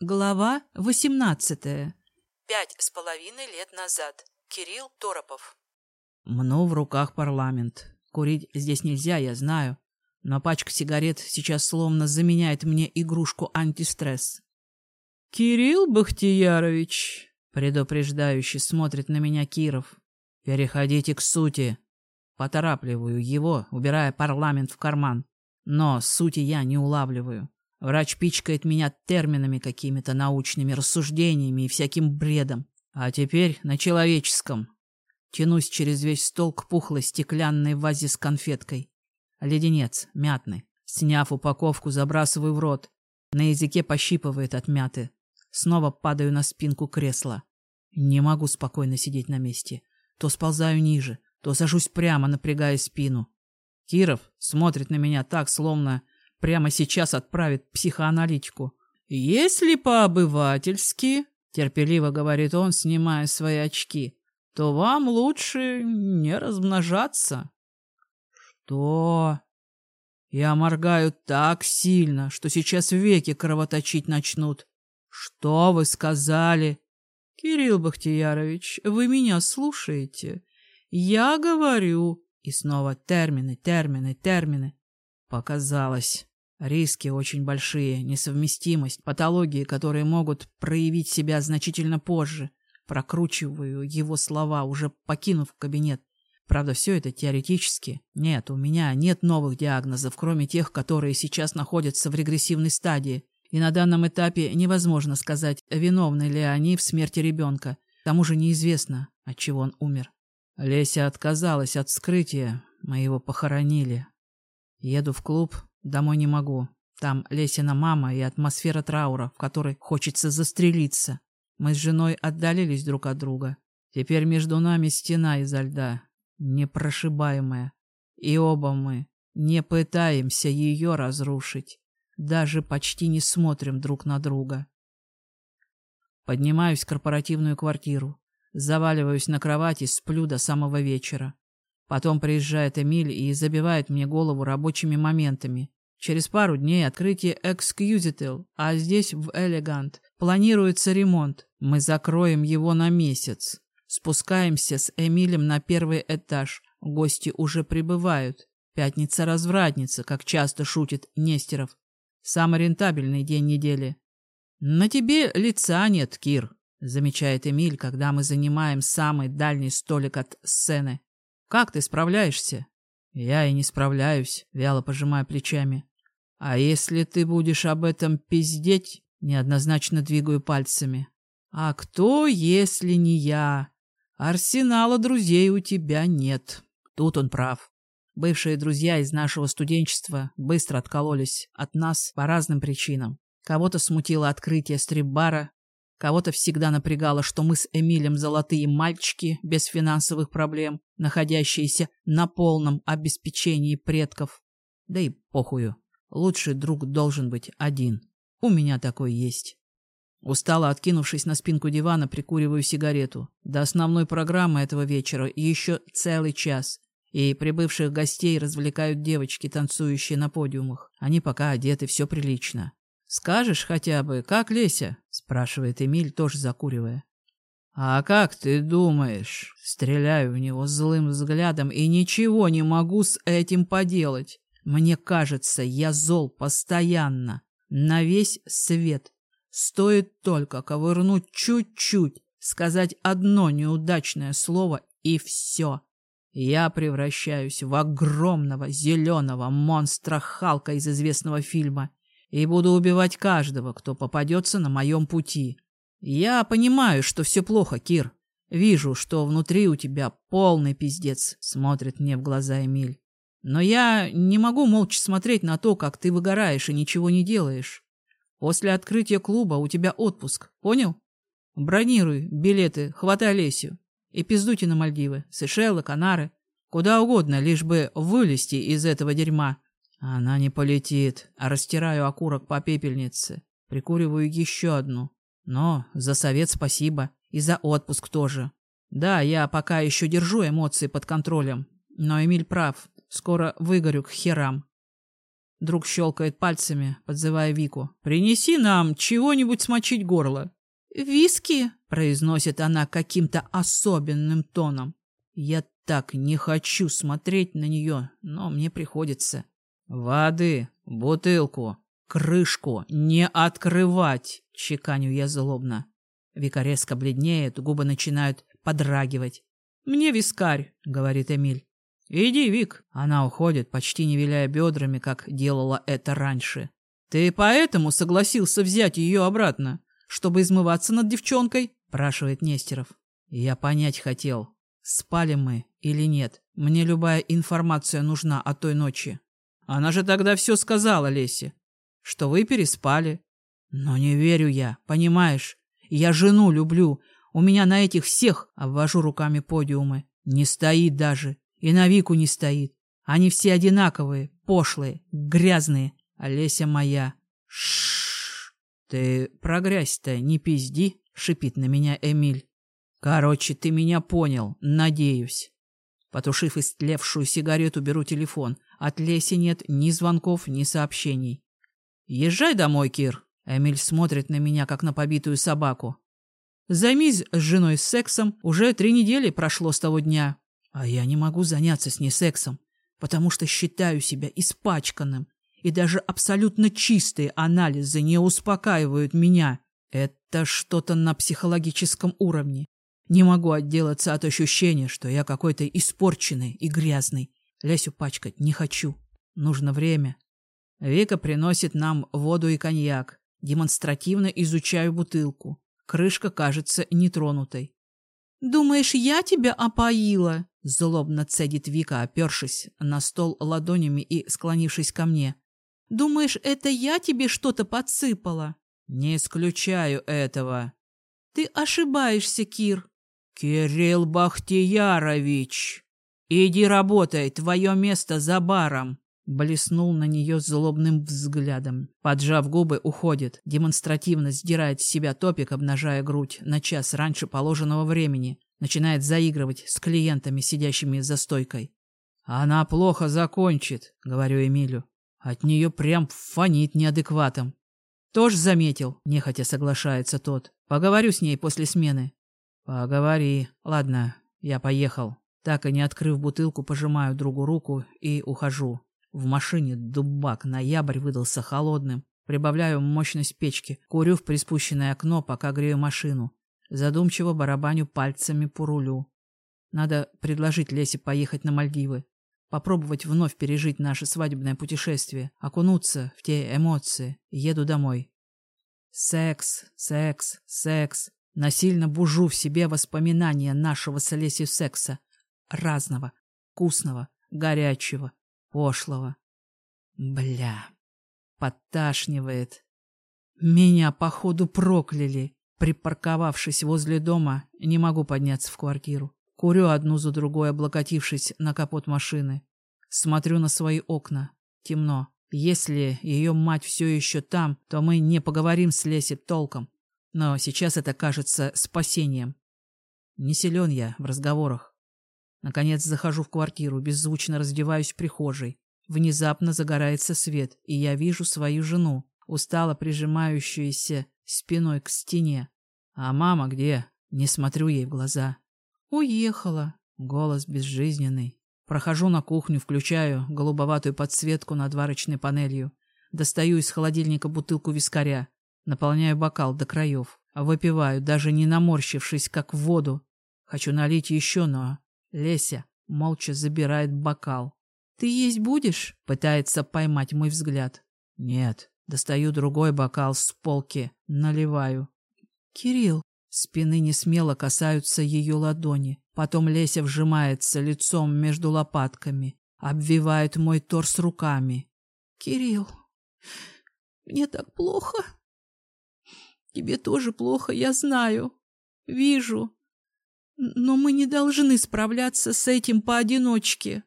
Глава восемнадцатая. Пять с половиной лет назад. Кирилл Торопов. Мну в руках парламент. Курить здесь нельзя, я знаю. Но пачка сигарет сейчас словно заменяет мне игрушку антистресс. «Кирилл Бахтиярович», — предупреждающе смотрит на меня Киров. «Переходите к сути». Поторапливаю его, убирая парламент в карман. Но сути я не улавливаю. Врач пичкает меня терминами какими-то научными, рассуждениями и всяким бредом. А теперь на человеческом. Тянусь через весь стол к пухлой стеклянной вазе с конфеткой. Леденец, мятный. Сняв упаковку, забрасываю в рот. На языке пощипывает от мяты. Снова падаю на спинку кресла. Не могу спокойно сидеть на месте. То сползаю ниже, то сажусь прямо, напрягая спину. Киров смотрит на меня так, словно Прямо сейчас отправит психоаналитику. «Если по-обывательски, — терпеливо говорит он, снимая свои очки, — то вам лучше не размножаться». «Что?» Я моргаю так сильно, что сейчас веки кровоточить начнут. «Что вы сказали?» «Кирилл Бахтиярович, вы меня слушаете? Я говорю...» И снова термины, термины, термины. Показалось. Риски очень большие, несовместимость, патологии, которые могут проявить себя значительно позже. Прокручиваю его слова, уже покинув кабинет. Правда, все это теоретически. Нет, у меня нет новых диагнозов, кроме тех, которые сейчас находятся в регрессивной стадии. И на данном этапе невозможно сказать, виновны ли они в смерти ребенка. К тому же неизвестно, от чего он умер. Леся отказалась от вскрытия. Мы его похоронили. Еду в клуб, домой не могу. Там Лесина мама и атмосфера траура, в которой хочется застрелиться. Мы с женой отдалились друг от друга. Теперь между нами стена изо льда, непрошибаемая. И оба мы не пытаемся ее разрушить. Даже почти не смотрим друг на друга. Поднимаюсь в корпоративную квартиру. Заваливаюсь на кровати, сплю до самого вечера. Потом приезжает Эмиль и забивает мне голову рабочими моментами. Через пару дней открытие Exquisitel, а здесь, в Элегант, планируется ремонт. Мы закроем его на месяц. Спускаемся с Эмилем на первый этаж. Гости уже прибывают. Пятница-развратница, как часто шутит Нестеров. Самый рентабельный день недели. «На тебе лица нет, Кир», — замечает Эмиль, когда мы занимаем самый дальний столик от сцены. Как ты справляешься? Я и не справляюсь, вяло пожимая плечами. А если ты будешь об этом пиздеть, неоднозначно двигаю пальцами. А кто, если не я? Арсенала друзей у тебя нет. Тут он прав. Бывшие друзья из нашего студенчества быстро откололись от нас по разным причинам. Кого-то смутило открытие стрип-бара, Кого-то всегда напрягало, что мы с Эмилем золотые мальчики, без финансовых проблем, находящиеся на полном обеспечении предков. Да и похую. Лучший друг должен быть один. У меня такой есть. Устало откинувшись на спинку дивана, прикуриваю сигарету. До основной программы этого вечера еще целый час. И прибывших гостей развлекают девочки, танцующие на подиумах. Они пока одеты, все прилично. «Скажешь хотя бы, как Леся?» — спрашивает Эмиль, тоже закуривая. «А как ты думаешь?» Стреляю в него злым взглядом и ничего не могу с этим поделать. Мне кажется, я зол постоянно, на весь свет. Стоит только ковырнуть чуть-чуть, сказать одно неудачное слово, и все. Я превращаюсь в огромного зеленого монстра Халка из известного фильма и буду убивать каждого, кто попадется на моем пути. Я понимаю, что все плохо, Кир. Вижу, что внутри у тебя полный пиздец, смотрит мне в глаза Эмиль. Но я не могу молча смотреть на то, как ты выгораешь и ничего не делаешь. После открытия клуба у тебя отпуск, понял? Бронируй билеты, хватай Олесю и пиздуйте на Мальдивы, Сейшелы, Канары, куда угодно, лишь бы вылезти из этого дерьма. Она не полетит, а растираю окурок по пепельнице. Прикуриваю еще одну. Но за совет спасибо. И за отпуск тоже. Да, я пока еще держу эмоции под контролем. Но Эмиль прав. Скоро выгорю к херам. Друг щелкает пальцами, подзывая Вику. «Принеси нам чего-нибудь смочить горло». «Виски?» — произносит она каким-то особенным тоном. Я так не хочу смотреть на нее, но мне приходится. «Воды, бутылку, крышку не открывать!» — чеканю я злобно. Вика резко бледнеет, губы начинают подрагивать. «Мне вискарь», — говорит Эмиль. «Иди, Вик». Она уходит, почти не виляя бедрами, как делала это раньше. «Ты поэтому согласился взять ее обратно, чтобы измываться над девчонкой?» — спрашивает Нестеров. «Я понять хотел, спали мы или нет. Мне любая информация нужна о той ночи». Она же тогда все сказала Лесе, что вы переспали. Но не верю я, понимаешь? Я жену люблю. У меня на этих всех, обвожу руками подиумы, не стоит даже. И на Вику не стоит. Они все одинаковые, пошлые, грязные. Олеся моя. Шш. Ты про грязь-то не пизди, шипит на меня Эмиль. Короче, ты меня понял, надеюсь. Потушив истлевшую сигарету, беру телефон. От Леси нет ни звонков, ни сообщений. «Езжай домой, Кир!» Эмиль смотрит на меня, как на побитую собаку. «Займись с женой сексом. Уже три недели прошло с того дня. А я не могу заняться с ней сексом, потому что считаю себя испачканным. И даже абсолютно чистые анализы не успокаивают меня. Это что-то на психологическом уровне. Не могу отделаться от ощущения, что я какой-то испорченный и грязный. Лесю пачкать не хочу. Нужно время. Вика приносит нам воду и коньяк. Демонстративно изучаю бутылку. Крышка кажется нетронутой. «Думаешь, я тебя опоила?» Злобно цедит Вика, опершись на стол ладонями и склонившись ко мне. «Думаешь, это я тебе что-то подсыпала?» «Не исключаю этого». «Ты ошибаешься, Кир». «Кирилл Бахтиярович, иди работай, твое место за баром!» Блеснул на нее злобным взглядом. Поджав губы, уходит, демонстративно сдирает с себя топик, обнажая грудь на час раньше положенного времени. Начинает заигрывать с клиентами, сидящими за стойкой. «Она плохо закончит», — говорю Эмилю. От нее прям фонит неадекватом. «Тоже заметил?» — нехотя соглашается тот. «Поговорю с ней после смены». «Поговори. Ладно, я поехал». Так и не открыв бутылку, пожимаю другу руку и ухожу. В машине дубак, ноябрь выдался холодным. Прибавляю мощность печки, курю в приспущенное окно, пока грею машину. Задумчиво барабаню пальцами по рулю. Надо предложить Лесе поехать на Мальдивы. Попробовать вновь пережить наше свадебное путешествие. Окунуться в те эмоции. Еду домой. Секс, секс, секс. Насильно бужу в себе воспоминания нашего с Олесей секса. Разного, вкусного, горячего, пошлого. Бля, подташнивает. Меня, походу, прокляли. Припарковавшись возле дома, не могу подняться в квартиру. Курю одну за другой, облокотившись на капот машины. Смотрю на свои окна. Темно. Если ее мать все еще там, то мы не поговорим с Леси толком. Но сейчас это кажется спасением. Не силен я в разговорах. Наконец захожу в квартиру, беззвучно раздеваюсь в прихожей. Внезапно загорается свет, и я вижу свою жену, устало прижимающуюся спиной к стене. А мама где? Не смотрю ей в глаза. Уехала. Голос безжизненный. Прохожу на кухню, включаю голубоватую подсветку над варочной панелью. Достаю из холодильника бутылку вискаря. Наполняю бокал до краев. Выпиваю, даже не наморщившись, как в воду. Хочу налить еще, но... Леся молча забирает бокал. «Ты есть будешь?» — пытается поймать мой взгляд. «Нет». Достаю другой бокал с полки, наливаю. «Кирилл!» Спины не смело касаются ее ладони. Потом Леся вжимается лицом между лопатками, обвивает мой торс руками. «Кирилл, мне так плохо!» Тебе тоже плохо, я знаю. Вижу. Но мы не должны справляться с этим поодиночке.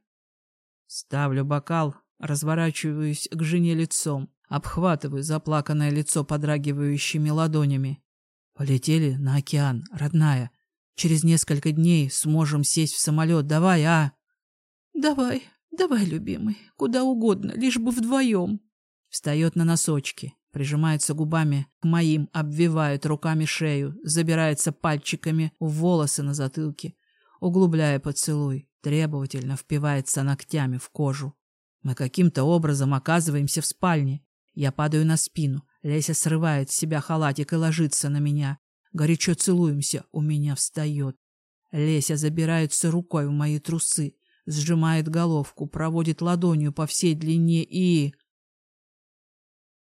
Ставлю бокал, разворачиваюсь к жене лицом, обхватываю заплаканное лицо подрагивающими ладонями. Полетели на океан, родная. Через несколько дней сможем сесть в самолет. Давай, а? Давай, Давай, любимый, куда угодно, лишь бы вдвоем. Встает на носочки, прижимается губами к моим, обвивает руками шею, забирается пальчиками в волосы на затылке, углубляя поцелуй, требовательно впивается ногтями в кожу. Мы каким-то образом оказываемся в спальне. Я падаю на спину, Леся срывает с себя халатик и ложится на меня. Горячо целуемся, у меня встает. Леся забирается рукой в мои трусы, сжимает головку, проводит ладонью по всей длине и...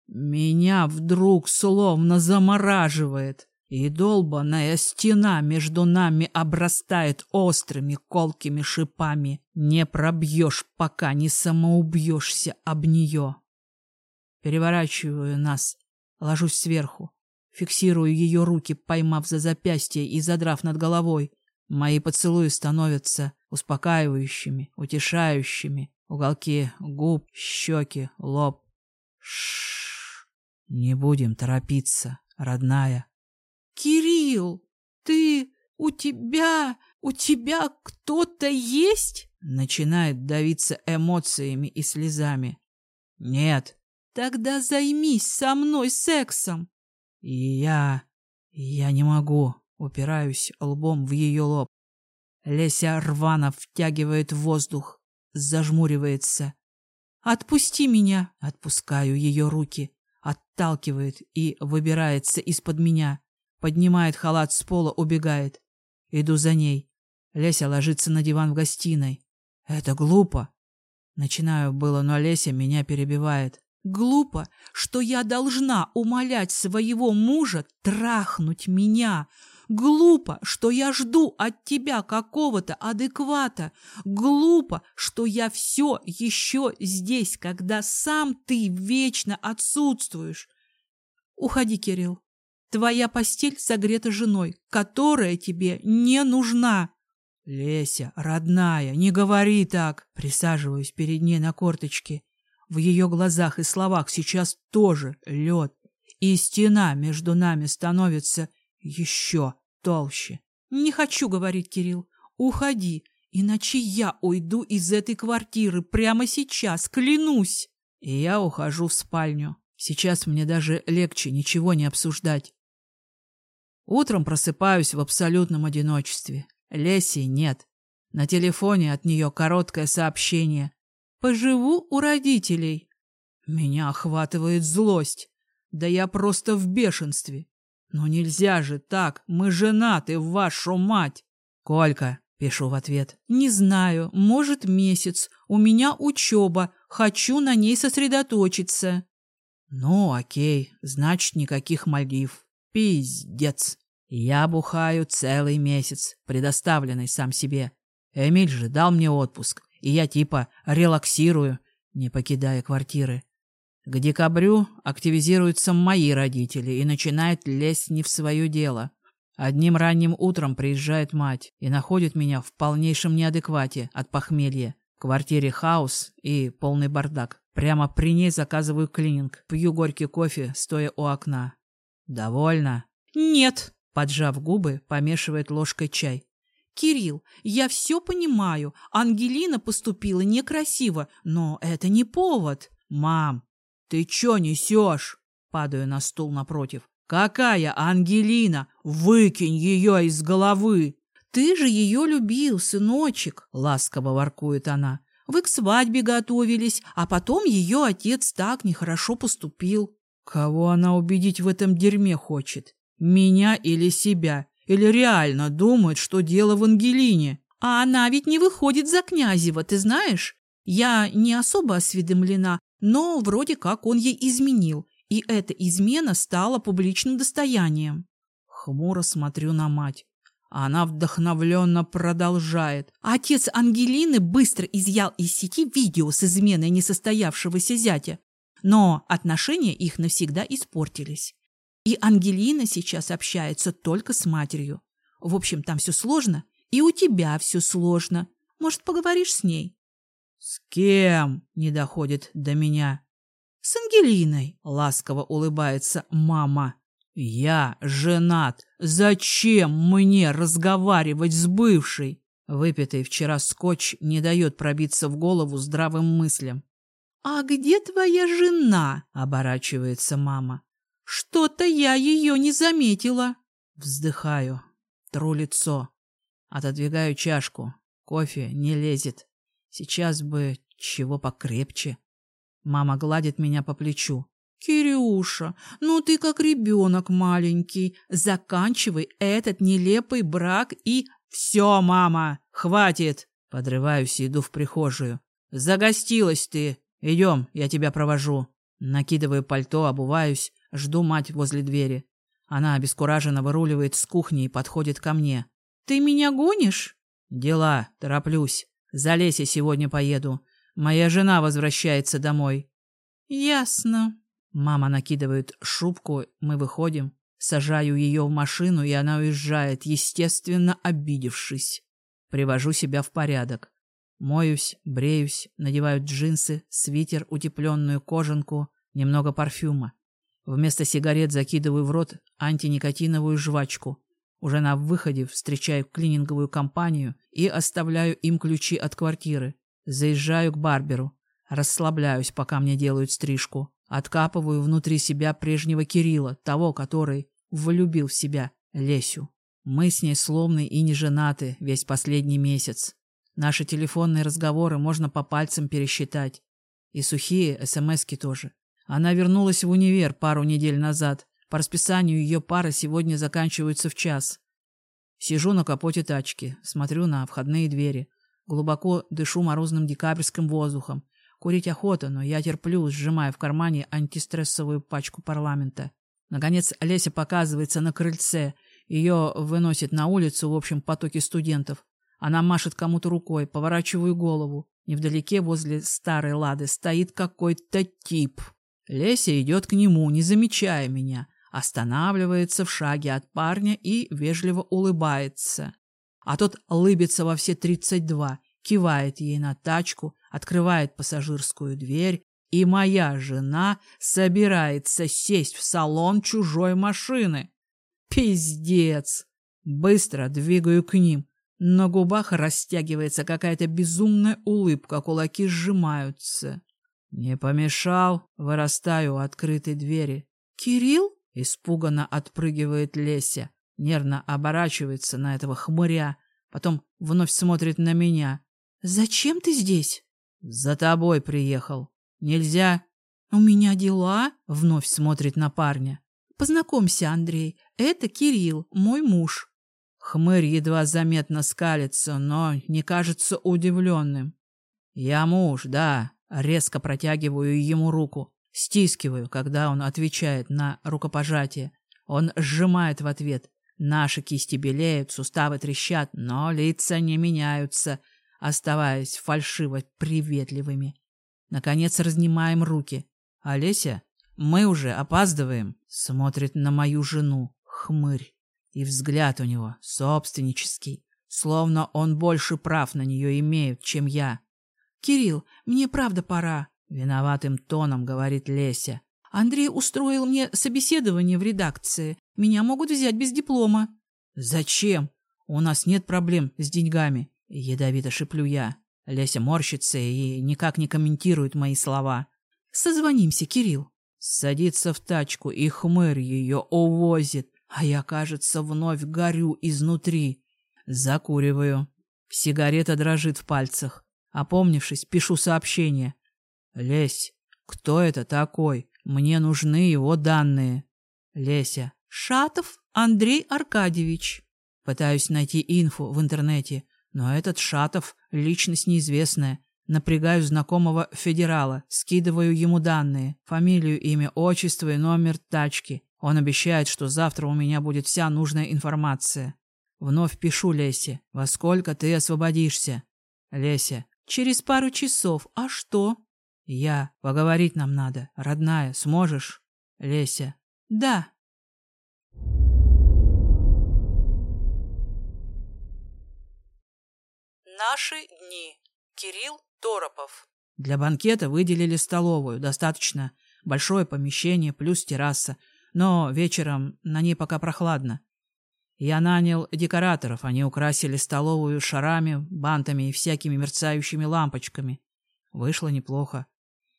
Меня вдруг словно замораживает, и долбаная стена между нами обрастает острыми колкими шипами. Не пробьешь, пока не самоубьешься об нее. Переворачиваю нас, ложусь сверху, фиксирую ее руки, поймав за запястье и задрав над головой. Мои поцелуи становятся успокаивающими, утешающими. Уголки губ, щеки, лоб. Шш. Не будем торопиться, родная. Кирилл, ты... у тебя... у тебя кто-то есть? Начинает давиться эмоциями и слезами. Нет. Тогда займись со мной сексом. И я... я не могу. Упираюсь лбом в ее лоб. Леся рвано втягивает воздух, зажмуривается. «Отпусти меня!» Отпускаю ее руки, отталкивает и выбирается из-под меня. Поднимает халат с пола, убегает. Иду за ней. Леся ложится на диван в гостиной. Это глупо. Начинаю было, но Леся меня перебивает. Глупо, что я должна умолять своего мужа трахнуть меня, Глупо, что я жду от тебя какого-то адеквата. Глупо, что я все еще здесь, когда сам ты вечно отсутствуешь. Уходи, Кирилл. Твоя постель согрета женой, которая тебе не нужна. Леся, родная, не говори так. Присаживаюсь перед ней на корточке. В ее глазах и словах сейчас тоже лед. И стена между нами становится еще толще. Не хочу говорить, Кирилл. Уходи, иначе я уйду из этой квартиры прямо сейчас, клянусь. И я ухожу в спальню. Сейчас мне даже легче ничего не обсуждать. Утром просыпаюсь в абсолютном одиночестве. Леси нет. На телефоне от нее короткое сообщение. «Поживу у родителей». Меня охватывает злость. Да я просто в бешенстве. «Ну нельзя же так! Мы женаты, вашу мать!» «Колька!» — пишу в ответ. «Не знаю. Может, месяц. У меня учеба. Хочу на ней сосредоточиться». «Ну, окей. Значит, никаких Мальдив. Пиздец. Я бухаю целый месяц, предоставленный сам себе. Эмиль же дал мне отпуск, и я типа релаксирую, не покидая квартиры. К декабрю активизируются мои родители и начинают лезть не в свое дело. Одним ранним утром приезжает мать и находит меня в полнейшем неадеквате от похмелья. В квартире хаос и полный бардак. Прямо при ней заказываю клининг. Пью горький кофе, стоя у окна. «Довольно?» «Нет», — поджав губы, помешивает ложкой чай. «Кирилл, я все понимаю. Ангелина поступила некрасиво, но это не повод». «Мам, «Ты чё несёшь?» Падаю на стул напротив. «Какая Ангелина? Выкинь её из головы!» «Ты же её любил, сыночек!» — ласково воркует она. «Вы к свадьбе готовились, а потом её отец так нехорошо поступил». «Кого она убедить в этом дерьме хочет? Меня или себя? Или реально думает, что дело в Ангелине?» «А она ведь не выходит за Князева, ты знаешь? Я не особо осведомлена, но вроде как он ей изменил, и эта измена стала публичным достоянием. Хмуро смотрю на мать. Она вдохновленно продолжает. Отец Ангелины быстро изъял из сети видео с изменой несостоявшегося зятя, но отношения их навсегда испортились. И Ангелина сейчас общается только с матерью. В общем, там все сложно, и у тебя все сложно. Может, поговоришь с ней? «С кем?» — не доходит до меня. «С Ангелиной», — ласково улыбается мама. «Я женат. Зачем мне разговаривать с бывшей?» Выпитый вчера скотч не дает пробиться в голову здравым мыслям. «А где твоя жена?» — оборачивается мама. «Что-то я ее не заметила». Вздыхаю, тру лицо, отодвигаю чашку. Кофе не лезет. Сейчас бы чего покрепче. Мама гладит меня по плечу. «Кирюша, ну ты как ребенок маленький. Заканчивай этот нелепый брак и...» «Все, мама, хватит!» Подрываюсь и иду в прихожую. «Загостилась ты! Идем, я тебя провожу!» Накидываю пальто, обуваюсь, жду мать возле двери. Она обескураженно выруливает с кухни и подходит ко мне. «Ты меня гонишь?» «Дела, тороплюсь. За Лесей сегодня поеду. Моя жена возвращается домой». «Ясно». Мама накидывает шубку, мы выходим. Сажаю ее в машину, и она уезжает, естественно, обидевшись. Привожу себя в порядок. Моюсь, бреюсь, надеваю джинсы, свитер, утепленную кожанку, немного парфюма. Вместо сигарет закидываю в рот антиникотиновую жвачку. Уже на выходе встречаю клининговую компанию и оставляю им ключи от квартиры. Заезжаю к барберу. Расслабляюсь, пока мне делают стрижку. Откапываю внутри себя прежнего Кирилла, того, который влюбил в себя Лесю. Мы с ней словно и не женаты весь последний месяц. Наши телефонные разговоры можно по пальцам пересчитать. И сухие смски тоже. Она вернулась в универ пару недель назад. По расписанию ее пара сегодня заканчивается в час. Сижу на капоте тачки, смотрю на входные двери. Глубоко дышу морозным декабрьским воздухом Курить охота, но я терплю, сжимая в кармане антистрессовую пачку парламента. Наконец Олеся показывается на крыльце. Ее выносит на улицу в общем потоке студентов. Она машет кому-то рукой, поворачиваю голову. Невдалеке возле старой лады стоит какой-то тип. Леся идет к нему, не замечая меня. Останавливается в шаге от парня и вежливо улыбается. А тот лыбится во все тридцать два кивает ей на тачку, открывает пассажирскую дверь, и моя жена собирается сесть в салон чужой машины. Пиздец! Быстро двигаю к ним. На губах растягивается какая-то безумная улыбка, кулаки сжимаются. Не помешал, вырастаю у открытой двери. «Кирилл?» — испуганно отпрыгивает Леся, нервно оборачивается на этого хмыря, потом вновь смотрит на меня. «Зачем ты здесь?» «За тобой приехал. Нельзя?» «У меня дела?» — вновь смотрит на парня. «Познакомься, Андрей. Это Кирилл, мой муж». Хмырь едва заметно скалится, но не кажется удивленным. «Я муж, да». Резко протягиваю ему руку. Стискиваю, когда он отвечает на рукопожатие. Он сжимает в ответ. Наши кисти белеют, суставы трещат, но лица не меняются — оставаясь фальшиво приветливыми. Наконец разнимаем руки. Олеся, мы уже опаздываем, смотрит на мою жену, хмырь. И взгляд у него собственнический, словно он больше прав на нее имеет, чем я. «Кирилл, мне правда пора», — виноватым тоном говорит Леся. «Андрей устроил мне собеседование в редакции. Меня могут взять без диплома». «Зачем? У нас нет проблем с деньгами. Ядовито шиплю я. Леся морщится и никак не комментирует мои слова. «Созвонимся, Кирилл». Садится в тачку, и хмырь ее увозит, а я, кажется, вновь горю изнутри. Закуриваю. Сигарета дрожит в пальцах. Опомнившись, пишу сообщение. «Лесь, кто это такой? Мне нужны его данные». Леся. «Шатов Андрей Аркадьевич». Пытаюсь найти инфу в интернете. Но этот Шатов — личность неизвестная. Напрягаю знакомого федерала, скидываю ему данные, фамилию, имя, отчество и номер тачки. Он обещает, что завтра у меня будет вся нужная информация. Вновь пишу Лесе. Во сколько ты освободишься? Леся. Через пару часов. А что? Я. Поговорить нам надо. Родная, сможешь? Леся. Да. Наши дни. Кирилл Торопов. Для банкета выделили столовую, достаточно большое помещение плюс терраса, но вечером на ней пока прохладно. Я нанял декораторов, они украсили столовую шарами, бантами и всякими мерцающими лампочками. Вышло неплохо.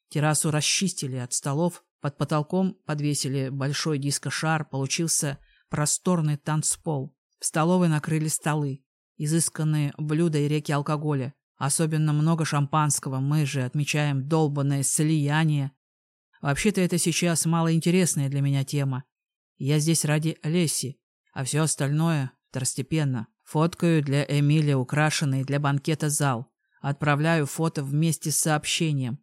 Террасу расчистили от столов, под потолком подвесили большой дискошар, получился просторный танцпол. В столовой накрыли столы, изысканные блюда и реки алкоголя. Особенно много шампанского, мы же отмечаем долбанное слияние. Вообще-то это сейчас малоинтересная для меня тема. Я здесь ради Леси, а все остальное второстепенно. Фоткаю для Эмили украшенный для банкета зал. Отправляю фото вместе с сообщением.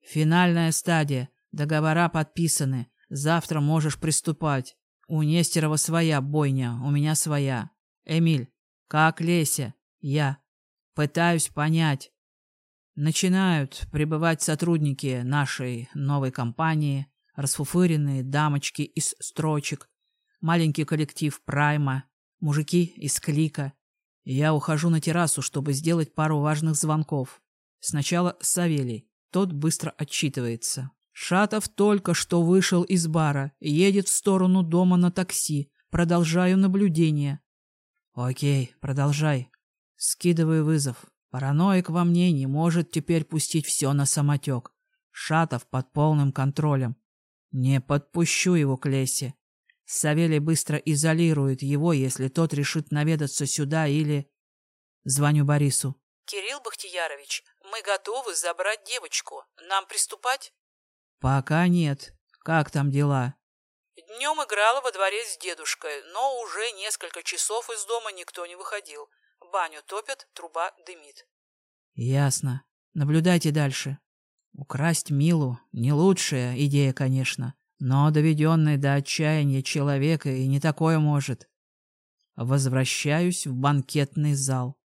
Финальная стадия. Договора подписаны. Завтра можешь приступать. У Нестерова своя бойня, у меня своя. Эмиль, как Леся? Я. Пытаюсь понять. Начинают прибывать сотрудники нашей новой компании, расфуфыренные дамочки из строчек, маленький коллектив Прайма, мужики из Клика. я ухожу на террасу, чтобы сделать пару важных звонков. Сначала Савелий. Тот быстро отчитывается. Шатов только что вышел из бара, едет в сторону дома на такси. Продолжаю наблюдение. Окей, продолжай. Скидываю вызов. Параноик во мне не может теперь пустить все на самотек. Шатов под полным контролем. Не подпущу его к Лесе. Савелий быстро изолирует его, если тот решит наведаться сюда или... Звоню Борису. «Кирилл Бахтиярович, мы готовы забрать девочку. Нам приступать?» «Пока нет. Как там дела?» Днем играла во дворе с дедушкой, но уже несколько часов из дома никто не выходил. Баню топят, труба дымит. Ясно. Наблюдайте дальше. Украсть Милу — не лучшая идея, конечно. Но доведенный до отчаяния человека и не такое может. Возвращаюсь в банкетный зал.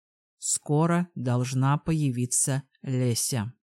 Скоро должна появиться Леся.